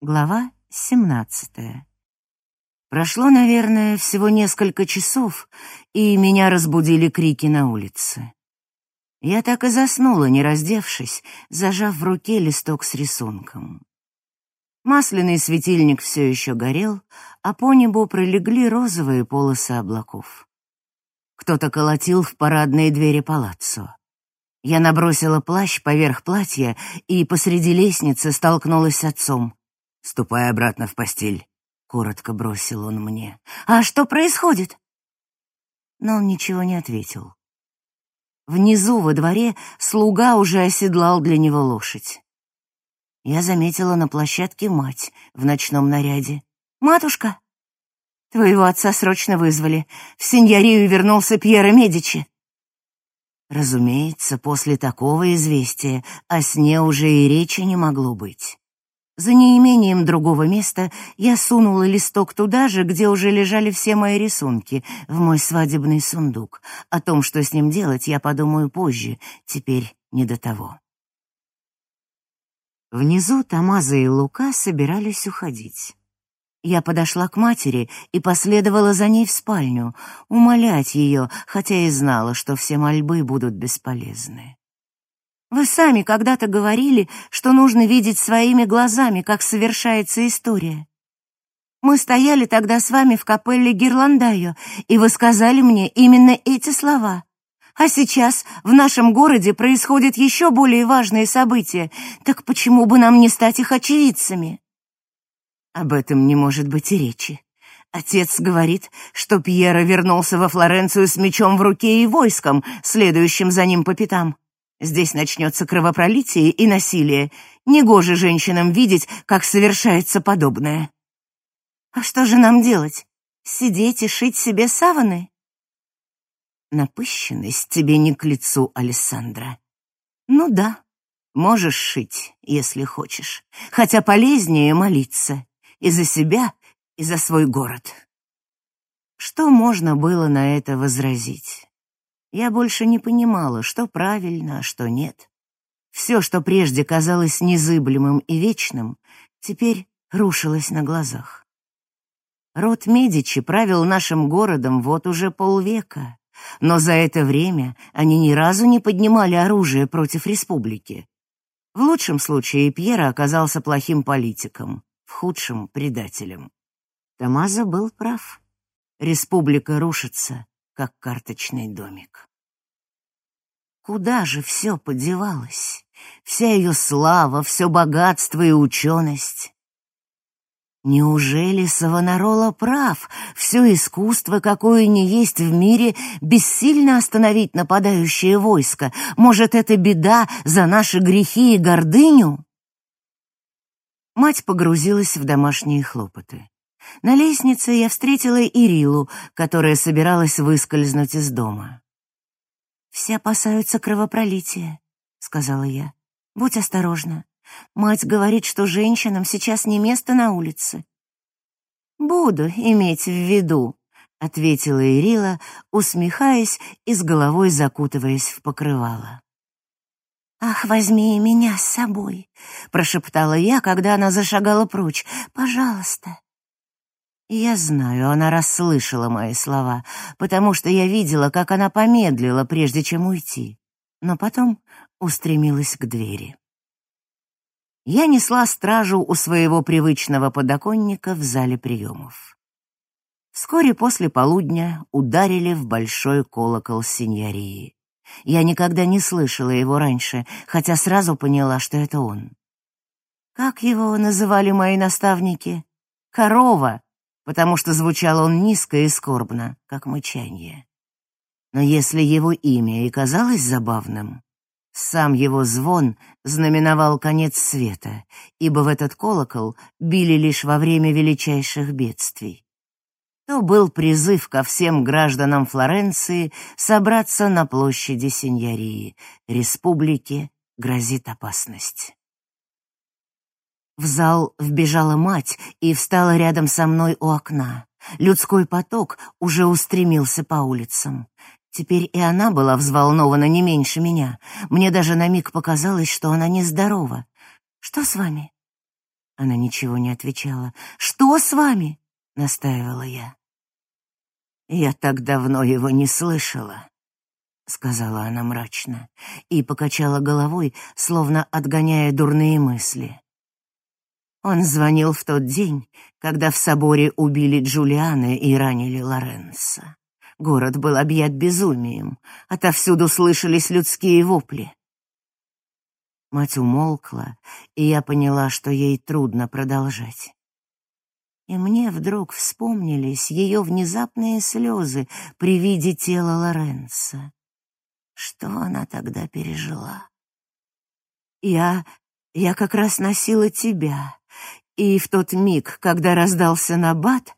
Глава 17. Прошло, наверное, всего несколько часов, и меня разбудили крики на улице. Я так и заснула, не раздевшись, зажав в руке листок с рисунком. Масляный светильник все еще горел, а по небу пролегли розовые полосы облаков. Кто-то колотил в парадные двери палаццо. Я набросила плащ поверх платья и посреди лестницы столкнулась с отцом. «Ступай обратно в постель», — коротко бросил он мне. «А что происходит?» Но он ничего не ответил. Внизу, во дворе, слуга уже оседлал для него лошадь. Я заметила на площадке мать в ночном наряде. «Матушка, твоего отца срочно вызвали. В сеньорию вернулся Пьеро Медичи». Разумеется, после такого известия о сне уже и речи не могло быть. За неимением другого места я сунула листок туда же, где уже лежали все мои рисунки, в мой свадебный сундук. О том, что с ним делать, я подумаю позже, теперь не до того. Внизу Тамаза и Лука собирались уходить. Я подошла к матери и последовала за ней в спальню, умолять ее, хотя и знала, что все мольбы будут бесполезны. Вы сами когда-то говорили, что нужно видеть своими глазами, как совершается история. Мы стояли тогда с вами в капелле Гирландайо, и вы сказали мне именно эти слова. А сейчас в нашем городе происходят еще более важные события, так почему бы нам не стать их очевидцами? Об этом не может быть и речи. Отец говорит, что Пьеро вернулся во Флоренцию с мечом в руке и войском, следующим за ним по пятам. Здесь начнется кровопролитие и насилие. Негоже женщинам видеть, как совершается подобное. А что же нам делать? Сидеть и шить себе саваны? Напыщенность тебе не к лицу, Алессандра. Ну да, можешь шить, если хочешь. Хотя полезнее молиться. И за себя, и за свой город. Что можно было на это возразить? Я больше не понимала, что правильно, а что нет. Все, что прежде казалось незыблемым и вечным, теперь рушилось на глазах. Род Медичи правил нашим городом вот уже полвека, но за это время они ни разу не поднимали оружие против республики. В лучшем случае Пьера оказался плохим политиком, в худшем — предателем. Тамаза был прав. Республика рушится, как карточный домик. Куда же все подевалось? Вся ее слава, все богатство и ученость. Неужели Савонарола прав? Все искусство, какое ни есть в мире, бессильно остановить нападающее войско. Может, это беда за наши грехи и гордыню? Мать погрузилась в домашние хлопоты. На лестнице я встретила Ирилу, которая собиралась выскользнуть из дома. «Все опасаются кровопролития», — сказала я. «Будь осторожна. Мать говорит, что женщинам сейчас не место на улице». «Буду иметь в виду», — ответила Ирила, усмехаясь и с головой закутываясь в покрывало. «Ах, возьми меня с собой», — прошептала я, когда она зашагала прочь. «Пожалуйста». Я знаю, она расслышала мои слова, потому что я видела, как она помедлила, прежде чем уйти, но потом устремилась к двери. Я несла стражу у своего привычного подоконника в зале приемов. Вскоре после полудня ударили в большой колокол синьории. Я никогда не слышала его раньше, хотя сразу поняла, что это он. Как его называли мои наставники? Корова, потому что звучал он низко и скорбно, как мычанье. Но если его имя и казалось забавным, сам его звон знаменовал конец света, ибо в этот колокол били лишь во время величайших бедствий. То был призыв ко всем гражданам Флоренции собраться на площади Синьории. Республике грозит опасность. В зал вбежала мать и встала рядом со мной у окна. Людской поток уже устремился по улицам. Теперь и она была взволнована не меньше меня. Мне даже на миг показалось, что она нездорова. «Что с вами?» Она ничего не отвечала. «Что с вами?» — настаивала я. «Я так давно его не слышала», — сказала она мрачно и покачала головой, словно отгоняя дурные мысли. Он звонил в тот день, когда в соборе убили Джулиана и ранили Лоренса. Город был объят безумием, отовсюду слышались людские вопли. Мать умолкла, и я поняла, что ей трудно продолжать. И мне вдруг вспомнились ее внезапные слезы при виде тела Лоренца. Что она тогда пережила? Я... я как раз носила тебя, и в тот миг, когда раздался набат,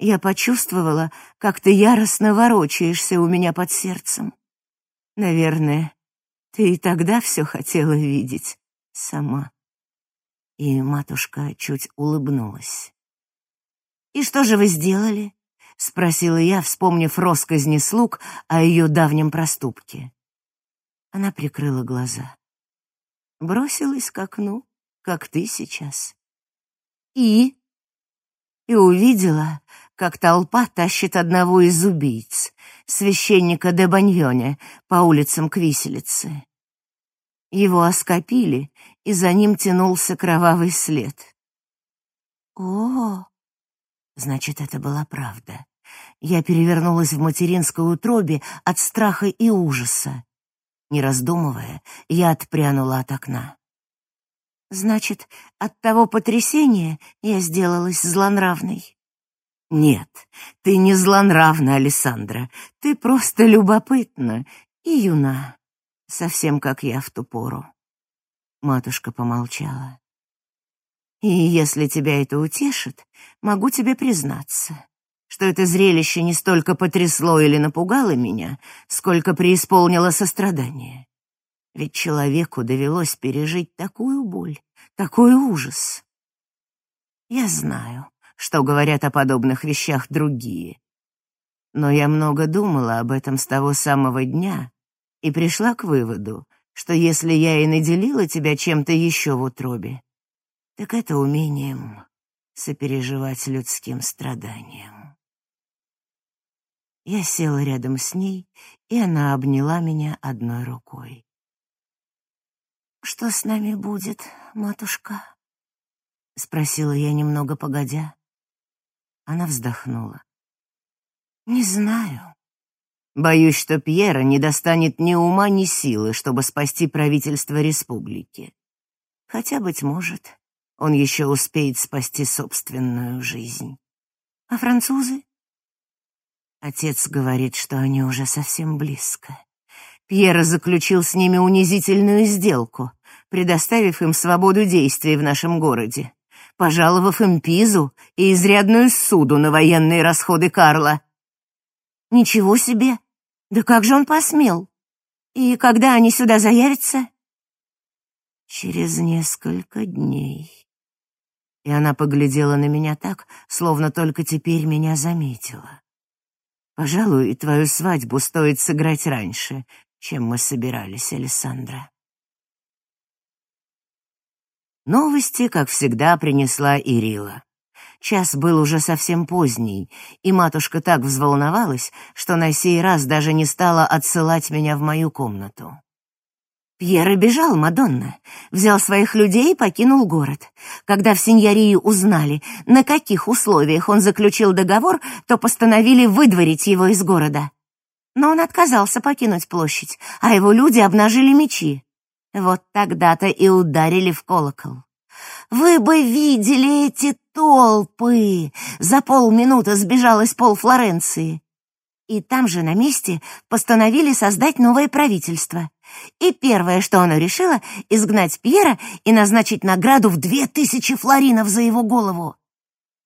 я почувствовала, как ты яростно ворочаешься у меня под сердцем. Наверное, ты и тогда все хотела видеть сама. И матушка чуть улыбнулась. «И что же вы сделали?» — спросила я, вспомнив росказни слуг о ее давнем проступке. Она прикрыла глаза. Бросилась к окну, как ты сейчас. И? И увидела, как толпа тащит одного из убийц, священника де Баньоне, по улицам к виселице. Его оскопили, и за ним тянулся кровавый след. О, значит, это была правда. Я перевернулась в материнской утробе от страха и ужаса. Не раздумывая, я отпрянула от окна. Значит, от того потрясения я сделалась злонравной. Нет, ты не злонравна, Александра. Ты просто любопытна и юна, совсем как я в ту пору. Матушка помолчала. И если тебя это утешит, могу тебе признаться, что это зрелище не столько потрясло или напугало меня, сколько преисполнило сострадание. Ведь человеку довелось пережить такую боль, такой ужас. Я знаю, что говорят о подобных вещах другие. Но я много думала об этом с того самого дня и пришла к выводу, что если я и наделила тебя чем-то еще в утробе, так это умением сопереживать людским страданиям. Я села рядом с ней, и она обняла меня одной рукой. «Что с нами будет, матушка?» — спросила я немного погодя. Она вздохнула. «Не знаю. Боюсь, что Пьера не достанет ни ума, ни силы, чтобы спасти правительство республики. Хотя, быть может, он еще успеет спасти собственную жизнь. А французы? Отец говорит, что они уже совсем близко. Пьера заключил с ними унизительную сделку, предоставив им свободу действий в нашем городе, пожаловав им Пизу и изрядную суду на военные расходы Карла. Ничего себе! Да как же он посмел? И когда они сюда заявятся? Через несколько дней. И она поглядела на меня так, словно только теперь меня заметила. Пожалуй, твою свадьбу стоит сыграть раньше, чем мы собирались, Александра. Новости, как всегда, принесла Ирила. Час был уже совсем поздний, и матушка так взволновалась, что на сей раз даже не стала отсылать меня в мою комнату. Пьер бежал, Мадонна, взял своих людей и покинул город. Когда в сеньории узнали, на каких условиях он заключил договор, то постановили выдворить его из города. Но он отказался покинуть площадь, а его люди обнажили мечи. Вот тогда-то и ударили в колокол. Вы бы видели эти толпы! За полминуты сбежалось пол Флоренции. И там же на месте постановили создать новое правительство. И первое, что оно решило, изгнать Пьера и назначить награду в две тысячи флоринов за его голову.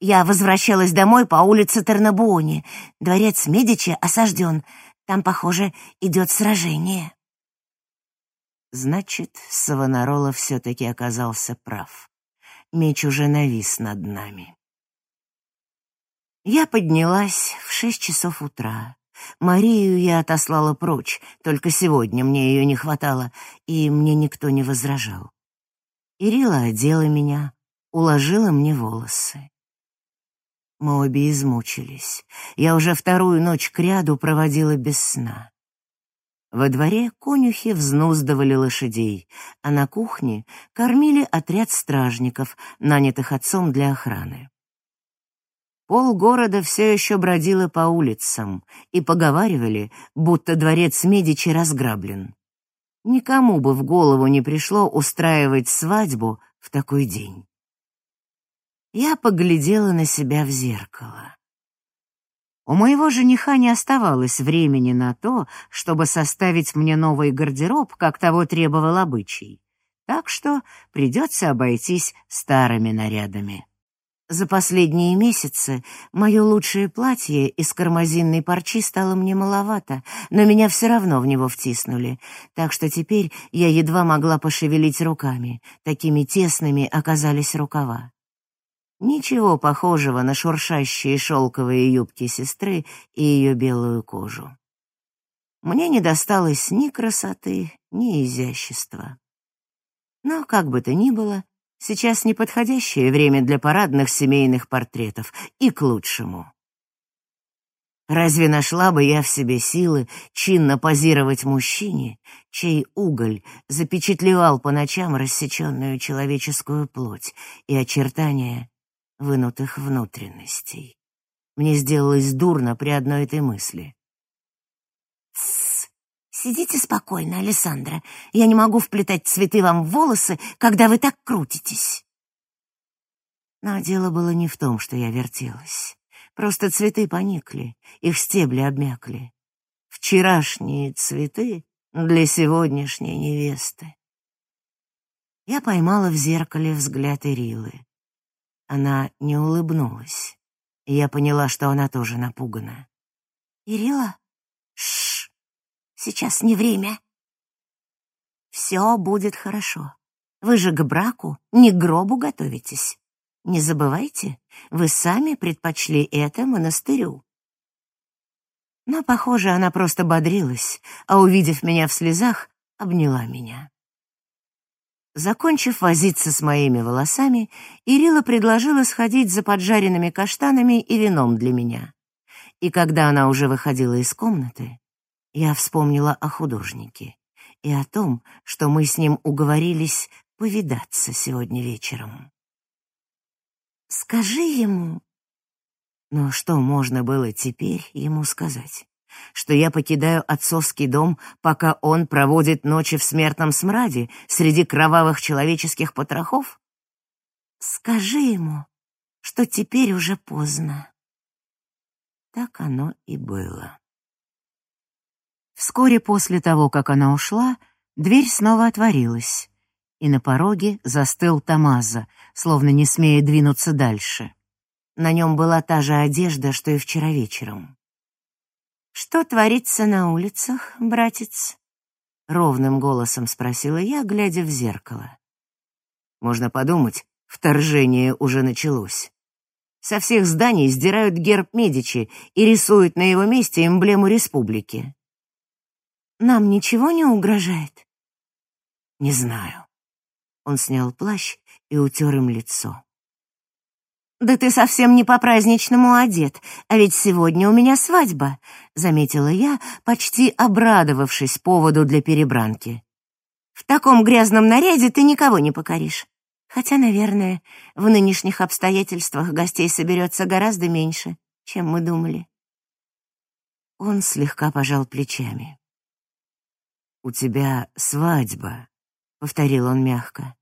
Я возвращалась домой по улице Тернабуони. Дворец Медичи осажден. Там, похоже, идет сражение. Значит, Савонарола все-таки оказался прав. Меч уже навис над нами. Я поднялась в шесть часов утра. Марию я отослала прочь, только сегодня мне ее не хватало, и мне никто не возражал. Ирила одела меня, уложила мне волосы. Мы обе измучились. Я уже вторую ночь кряду проводила без сна. Во дворе конюхи взнуздывали лошадей, а на кухне кормили отряд стражников, нанятых отцом для охраны. Пол города все еще бродило по улицам и поговаривали, будто дворец Медичи разграблен. Никому бы в голову не пришло устраивать свадьбу в такой день. Я поглядела на себя в зеркало. У моего жениха не оставалось времени на то, чтобы составить мне новый гардероб, как того требовал обычай. Так что придется обойтись старыми нарядами. За последние месяцы мое лучшее платье из кармазинной парчи стало мне маловато, но меня все равно в него втиснули, так что теперь я едва могла пошевелить руками, такими тесными оказались рукава. Ничего похожего на шуршащие шелковые юбки сестры и ее белую кожу. Мне не досталось ни красоты, ни изящества. Но, как бы то ни было, Сейчас неподходящее время для парадных семейных портретов, и к лучшему. Разве нашла бы я в себе силы чинно позировать мужчине, чей уголь запечатлевал по ночам рассеченную человеческую плоть и очертания вынутых внутренностей? Мне сделалось дурно при одной этой мысли. Сидите спокойно, Александра. Я не могу вплетать цветы вам в волосы, когда вы так крутитесь. Но дело было не в том, что я вертелась. Просто цветы поникли, их стебли обмякли. Вчерашние цветы для сегодняшней невесты. Я поймала в зеркале взгляд Ирилы. Она не улыбнулась, я поняла, что она тоже напугана. «Ирила?» Сейчас не время. Все будет хорошо. Вы же к браку, не к гробу готовитесь. Не забывайте, вы сами предпочли это монастырю. Но, похоже, она просто бодрилась, а, увидев меня в слезах, обняла меня. Закончив возиться с моими волосами, Ирила предложила сходить за поджаренными каштанами и вином для меня. И когда она уже выходила из комнаты, я вспомнила о художнике и о том, что мы с ним уговорились повидаться сегодня вечером. «Скажи ему...» Но что можно было теперь ему сказать? Что я покидаю отцовский дом, пока он проводит ночи в смертном смраде среди кровавых человеческих потрохов? Скажи ему, что теперь уже поздно. Так оно и было. Вскоре после того, как она ушла, дверь снова отворилась, и на пороге застыл Тамаза, словно не смея двинуться дальше. На нем была та же одежда, что и вчера вечером. «Что творится на улицах, братец?» — ровным голосом спросила я, глядя в зеркало. Можно подумать, вторжение уже началось. Со всех зданий сдирают герб Медичи и рисуют на его месте эмблему республики. Нам ничего не угрожает? Не знаю. Он снял плащ и утер им лицо. «Да ты совсем не по-праздничному одет, а ведь сегодня у меня свадьба», — заметила я, почти обрадовавшись поводу для перебранки. «В таком грязном наряде ты никого не покоришь. Хотя, наверное, в нынешних обстоятельствах гостей соберется гораздо меньше, чем мы думали». Он слегка пожал плечами. «У тебя свадьба», — повторил он мягко.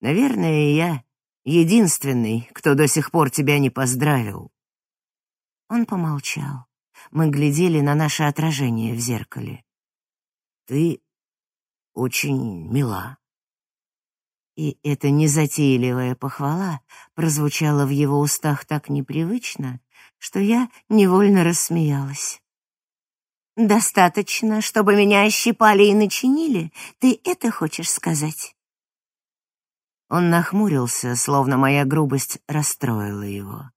«Наверное, я единственный, кто до сих пор тебя не поздравил». Он помолчал. Мы глядели на наше отражение в зеркале. «Ты очень мила». И эта незатейливая похвала прозвучала в его устах так непривычно, что я невольно рассмеялась. Достаточно, чтобы меня ощипали и начинили? Ты это хочешь сказать? Он нахмурился, словно моя грубость расстроила его.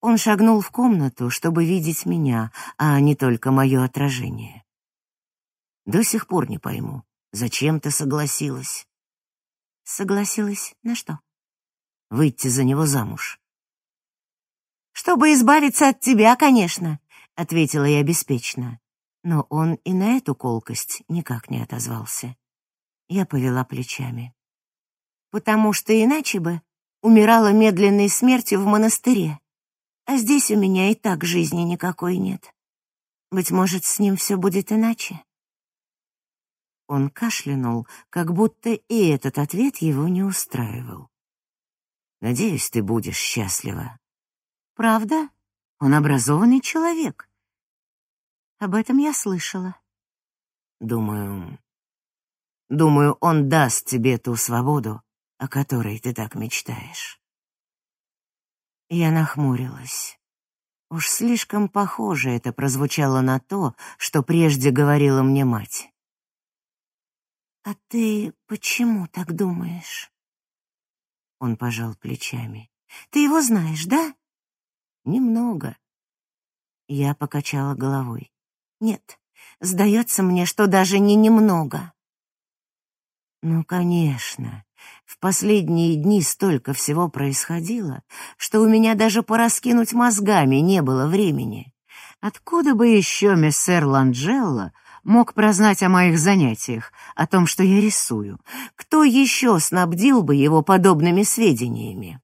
Он шагнул в комнату, чтобы видеть меня, а не только мое отражение. До сих пор не пойму, зачем ты согласилась? Согласилась на что? выйти за него замуж. «Чтобы избавиться от тебя, конечно», — ответила я беспечно. Но он и на эту колкость никак не отозвался. Я повела плечами. «Потому что иначе бы умирала медленной смертью в монастыре, а здесь у меня и так жизни никакой нет. Быть может, с ним все будет иначе?» Он кашлянул, как будто и этот ответ его не устраивал. «Надеюсь, ты будешь счастлива». «Правда? Он образованный человек». Об этом я слышала. «Думаю... Думаю, он даст тебе ту свободу, о которой ты так мечтаешь». Я нахмурилась. Уж слишком похоже это прозвучало на то, что прежде говорила мне мать. «А ты почему так думаешь?» Он пожал плечами. «Ты его знаешь, да?» «Немного». Я покачала головой. «Нет, сдается мне, что даже не немного». «Ну, конечно. В последние дни столько всего происходило, что у меня даже пораскинуть мозгами не было времени. Откуда бы еще мессер Ланджелло мог прознать о моих занятиях, о том, что я рисую? Кто еще снабдил бы его подобными сведениями?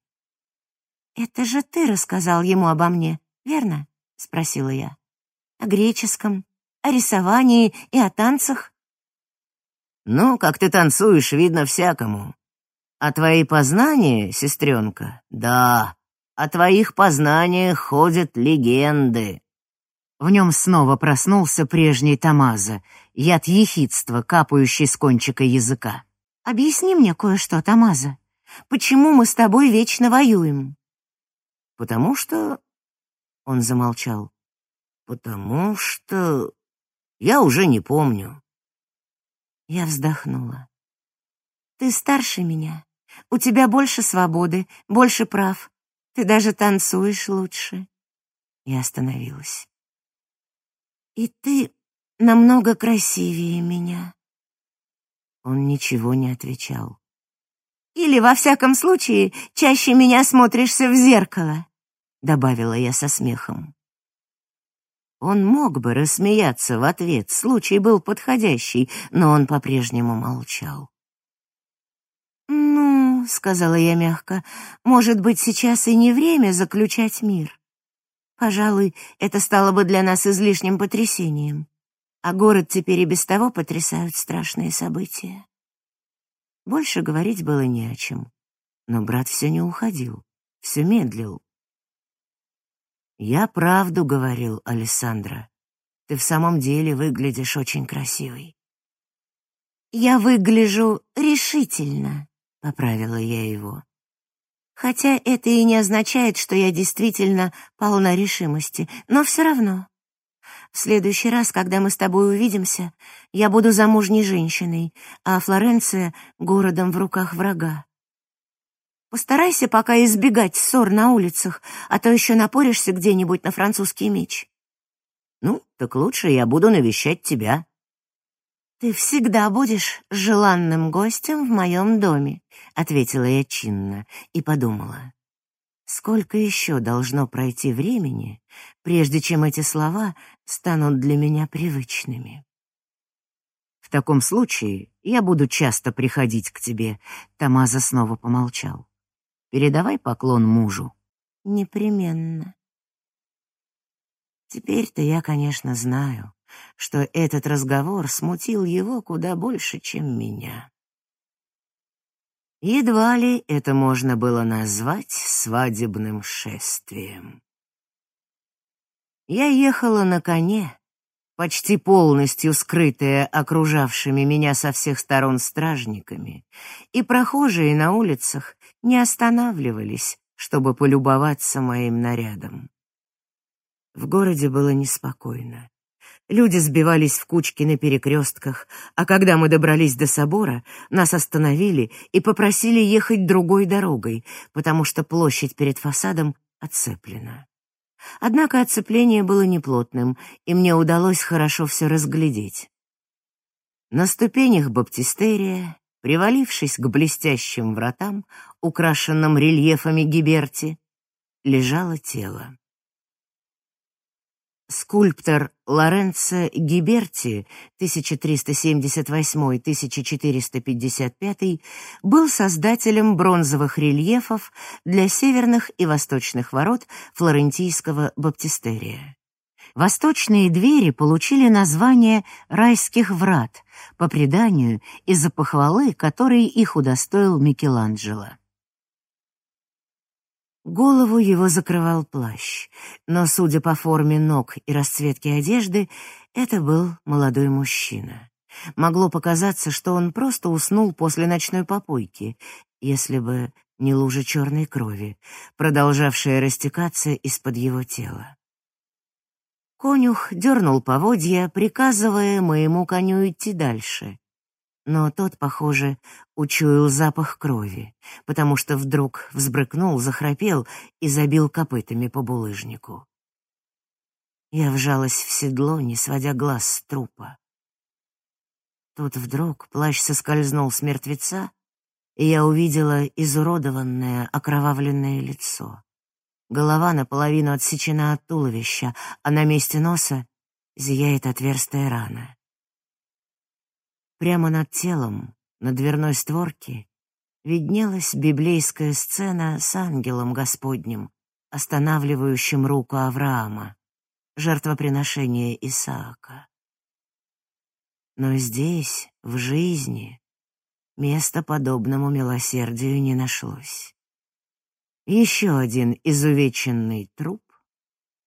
«Это же ты рассказал ему обо мне, верно?» — спросила я. «О греческом, о рисовании и о танцах?» «Ну, как ты танцуешь, видно всякому. А твои познания, сестренка, да, о твоих познаниях ходят легенды. В нем снова проснулся прежний Тамаза, яд ехидства, капающий с кончика языка. «Объясни мне кое-что, Тамаза. Почему мы с тобой вечно воюем?» «Потому что...» — он замолчал. «Потому что... я уже не помню». Я вздохнула. «Ты старше меня. У тебя больше свободы, больше прав. Ты даже танцуешь лучше». Я остановилась. И ты намного красивее меня. Он ничего не отвечал. Или, во всяком случае, чаще меня смотришься в зеркало, добавила я со смехом. Он мог бы рассмеяться в ответ, случай был подходящий, но он по-прежнему молчал. «Ну, — сказала я мягко, — может быть, сейчас и не время заключать мир. Пожалуй, это стало бы для нас излишним потрясением. А город теперь и без того потрясают страшные события. Больше говорить было не о чем. Но брат все не уходил, все медлил. «Я правду говорил, Александра. Ты в самом деле выглядишь очень красивой». «Я выгляжу решительно», — поправила я его. Хотя это и не означает, что я действительно полна решимости, но все равно. В следующий раз, когда мы с тобой увидимся, я буду замужней женщиной, а Флоренция — городом в руках врага. Постарайся пока избегать ссор на улицах, а то еще напоришься где-нибудь на французский меч. Ну, так лучше я буду навещать тебя, «Ты всегда будешь желанным гостем в моем доме», — ответила я чинно и подумала. Сколько еще должно пройти времени, прежде чем эти слова станут для меня привычными? В таком случае я буду часто приходить к тебе, Тамаза снова помолчал. Передавай поклон мужу. Непременно. Теперь-то я, конечно, знаю, что этот разговор смутил его куда больше, чем меня. Едва ли это можно было назвать свадебным шествием. Я ехала на коне, почти полностью скрытая окружавшими меня со всех сторон стражниками, и прохожие на улицах не останавливались, чтобы полюбоваться моим нарядом. В городе было неспокойно. Люди сбивались в кучки на перекрестках, а когда мы добрались до собора, нас остановили и попросили ехать другой дорогой, потому что площадь перед фасадом оцеплена. Однако оцепление было неплотным, и мне удалось хорошо все разглядеть. На ступенях баптистерия привалившись к блестящим вратам, украшенным рельефами Гиберти, лежало тело. Скульптор Лоренцо Гиберти 1378-1455 был создателем бронзовых рельефов для северных и восточных ворот флорентийского баптистерия. Восточные двери получили название «райских врат» по преданию из-за похвалы, которой их удостоил Микеланджело. Голову его закрывал плащ, но, судя по форме ног и расцветке одежды, это был молодой мужчина. Могло показаться, что он просто уснул после ночной попойки, если бы не лужа черной крови, продолжавшая растекаться из-под его тела. Конюх дернул поводья, приказывая моему коню идти дальше, но тот, похоже, учуял запах крови, потому что вдруг взбрыкнул, захрапел и забил копытами по булыжнику. Я вжалась в седло, не сводя глаз с трупа. Тут вдруг плащ соскользнул с мертвеца, и я увидела изуродованное, окровавленное лицо. Голова наполовину отсечена от туловища, а на месте носа зияет отверстая рана. Прямо над телом, на дверной створке, виднелась библейская сцена с ангелом Господним, останавливающим руку Авраама, жертвоприношение Исаака. Но здесь, в жизни, места подобному милосердию не нашлось. Еще один изувеченный труп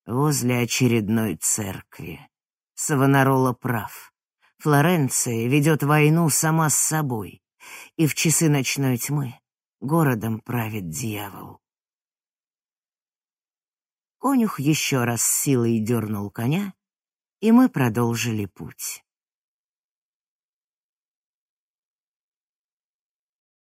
возле очередной церкви. Савонарола прав. Флоренция ведет войну сама с собой, и в часы ночной тьмы городом правит дьявол. Конюх еще раз силой дернул коня, и мы продолжили путь.